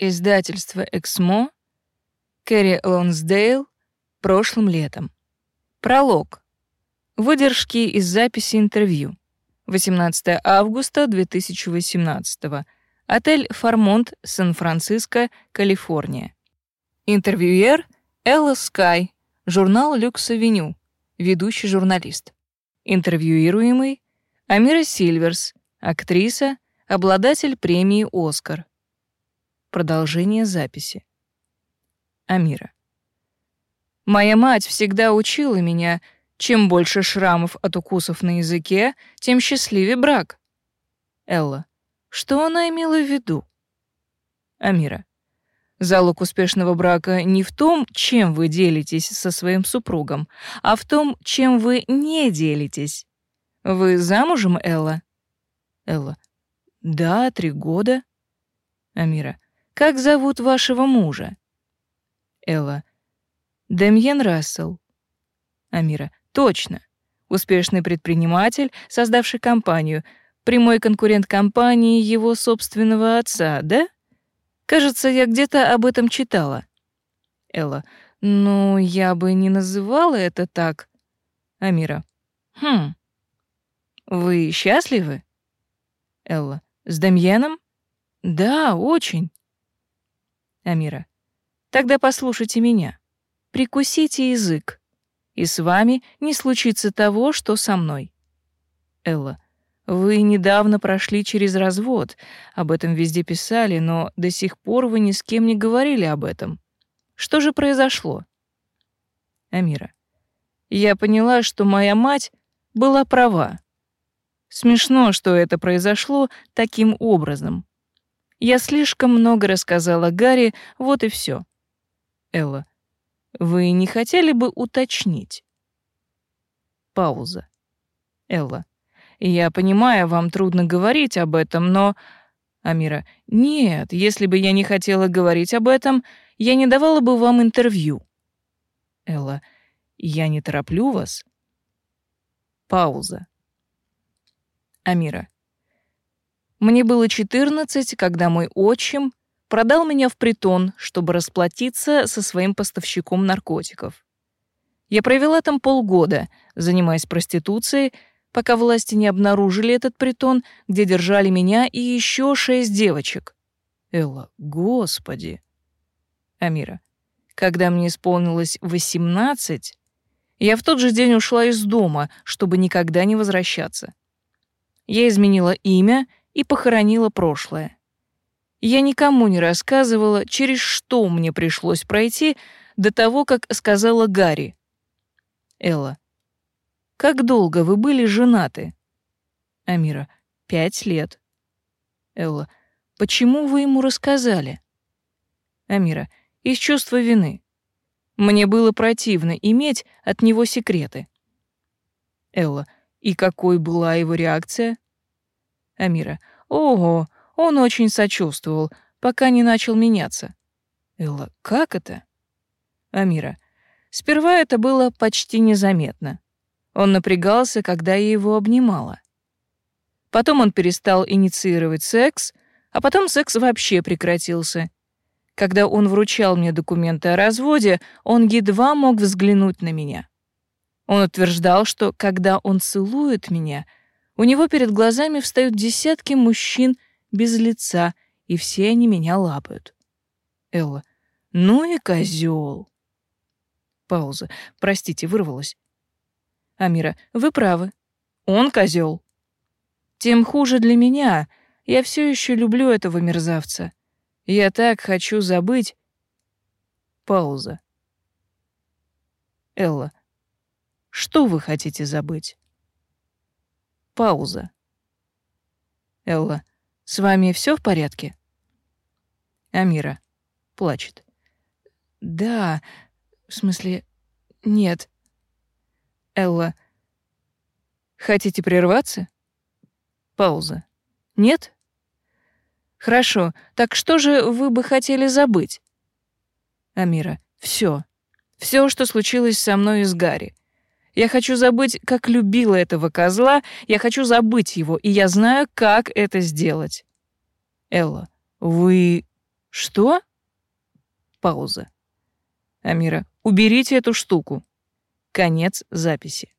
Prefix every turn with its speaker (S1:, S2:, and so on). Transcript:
S1: Издательство «Эксмо», Кэрри Лонсдейл, прошлым летом. Пролог. Выдержки из записи интервью. 18 августа 2018. Отель «Фармонт», Сан-Франциско, Калифорния. Интервьюер Элла Скай, журнал «Luxe Avenue», ведущий журналист. Интервьюируемый Амира Сильверс, актриса, обладатель премии «Оскар». Продолжение записи. Амира. Моя мать всегда учила меня, чем больше шрамов от укусов на языке, тем счастливее брак. Элла. Что она имела в виду? Амира. Залог успешного брака не в том, чем вы делитесь со своим супругом, а в том, чем вы не делитесь. Вы замужем, Элла? Элла. Да, три года. Амира. Как зовут вашего мужа? Элла. Демьен Рассел. Амира. Точно. Успешный предприниматель, создавший компанию, прямой конкурент компании его собственного отца, да? Кажется, я где-то об этом читала. Элла. Ну, я бы не называла это так. Амира. Хм. Вы счастливы? Элла. С Демьеном? Да, очень. Амира. Тогда послушайте меня. Прикусите язык, и с вами не случится того, что со мной. Элла. Вы недавно прошли через развод, об этом везде писали, но до сих пор вы ни с кем не говорили об этом. Что же произошло? Амира. Я поняла, что моя мать была права. Смешно, что это произошло таким образом. Я слишком много рассказала Гарри, вот и все. Элла, вы не хотели бы уточнить? Пауза. Элла, я понимаю, вам трудно говорить об этом, но... Амира, нет, если бы я не хотела говорить об этом, я не давала бы вам интервью. Элла, я не тороплю вас. Пауза. Амира, мне было 14, когда мой отчим продал меня в притон, чтобы расплатиться со своим поставщиком наркотиков. Я провела там полгода, занимаясь проституцией, пока власти не обнаружили этот притон, где держали меня и еще шесть девочек. Элла, господи. Амира, когда мне исполнилось 18, я в тот же день ушла из дома, чтобы никогда не возвращаться. Я изменила имя и похоронила прошлое. Я никому не рассказывала, через что мне пришлось пройти до того, как сказала Гарри. Элла. Как долго вы были женаты? Амира. Пять лет. Элла. Почему вы ему рассказали? Амира. Из чувства вины. Мне было противно иметь от него секреты. Элла. И какой была его реакция? Амира. Ого, он очень сочувствовал, пока не начал меняться. Элла. Как это? Амира. Сперва это было почти незаметно. Он напрягался, когда я его обнимала. Потом он перестал инициировать секс, а потом секс вообще прекратился. Когда он вручал мне документы о разводе, он едва мог взглянуть на меня. Он утверждал, что когда он целует меня — у него перед глазами встают десятки мужчин без лица, и все они меня лапают. Элла. Ну и козел. Пауза. Простите, вырвалась. Амира. Вы правы. Он козел. Тем хуже для меня. Я все еще люблю этого мерзавца. Я так хочу забыть. Пауза. Элла. Что вы хотите забыть? Пауза. Элла, с вами все в порядке? Амира плачет. Да, в смысле, нет. Элла, хотите прерваться? Пауза. Нет? Хорошо, так что же вы бы хотели забыть? Амира, все. Все, что случилось со мной и с Гарри. Я хочу забыть, как любила этого козла, я хочу забыть его, и я знаю, как это сделать. Элла, вы Что? Пауза. Амира, уберите эту штуку. Конец записи.